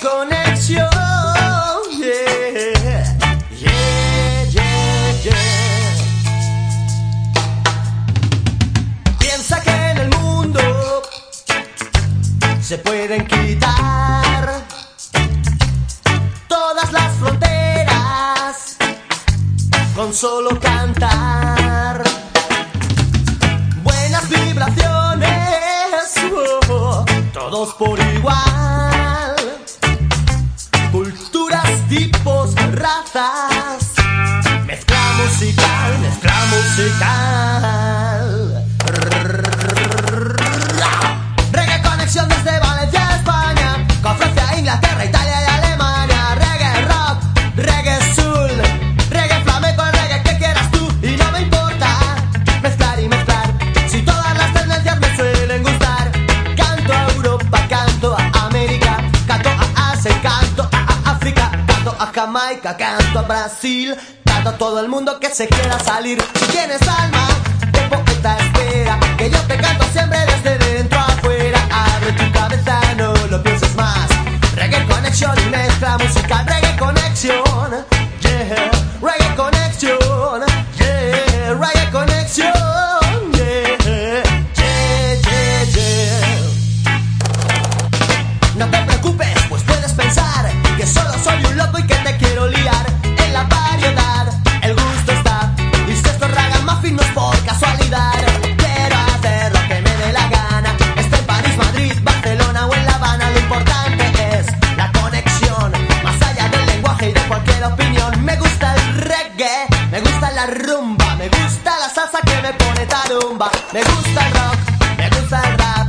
conexión. Yeah, yeah. Piensa que en el mundo se pueden quitar todas las fronteras con solo cantar. Buenas vibraciones, oh, oh, oh, todos por igual. tipos, razas. Mezcla musical, mezcla musical. Reggae conexión desde Jamaica, canto a Brasil, canto a todo el mundo que se quiera salir. Si tienes alma, la tarumba, me gusta el rock, me gusta el rap.